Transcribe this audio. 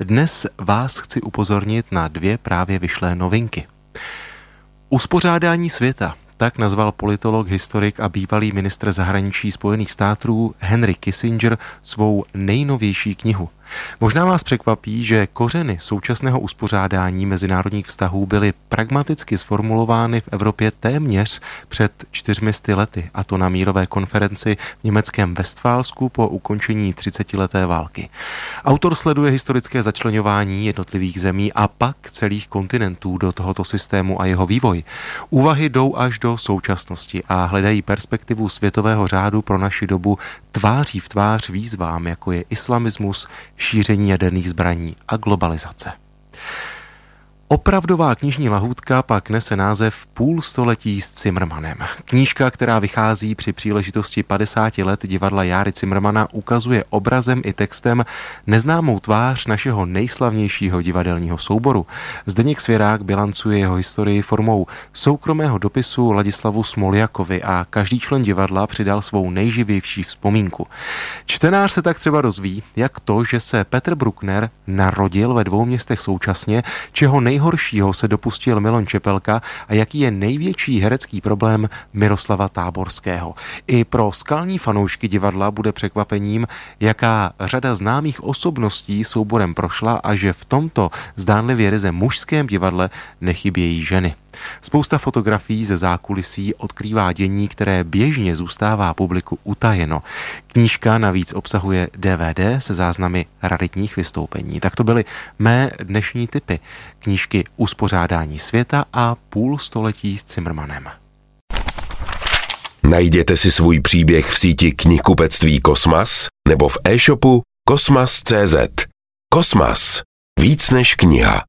Dnes vás chci upozornit na dvě právě vyšlé novinky. Uspořádání světa tak nazval politolog, historik a bývalý ministr zahraničí Spojených států Henry Kissinger svou nejnovější knihu. Možná vás překvapí, že kořeny současného uspořádání mezinárodních vztahů byly pragmaticky sformulovány v Evropě téměř před čtyřmisty lety, a to na mírové konferenci v německém Westfálsku po ukončení 30-leté války. Autor sleduje historické začlenování jednotlivých zemí a pak celých kontinentů do tohoto systému a jeho vývoj. Úvahy jdou až do současnosti a hledají perspektivu světového řádu pro naši dobu tváří v tvář výzvám, jako je islamismus, šíření jaderných zbraní a globalizace. Opravdová knižní lahůdka pak nese název Půl století s Cimrmanem. Knížka, která vychází při příležitosti 50 let divadla Járy Cimrmana, ukazuje obrazem i textem neznámou tvář našeho nejslavnějšího divadelního souboru. Zdeněk Svěrák bilancuje jeho historii formou soukromého dopisu Ladislavu Smoljakovi a každý člen divadla přidal svou nejživější vzpomínku. Čtenář se tak třeba dozví, jak to, že se Petr Bruckner narodil ve dvou městech současně, čeho nej nejhoršího se dopustil Milon Čepelka a jaký je největší herecký problém Miroslava Táborského. I pro skalní fanoušky divadla bude překvapením, jaká řada známých osobností souborem prošla a že v tomto zdánlivě ryze mužském divadle nechybějí ženy. Spousta fotografií ze zákulisí odkrývá dění, které běžně zůstává publiku utajeno. Knížka navíc obsahuje DVD se záznamy raritních vystoupení. Tak to byly mé dnešní typy. Knížky Uspořádání světa a Půl století s Cimrmanem. Najděte si svůj příběh v síti knihkupectví Kosmas nebo v e-shopu kosmas.cz. Kosmas. Víc než kniha.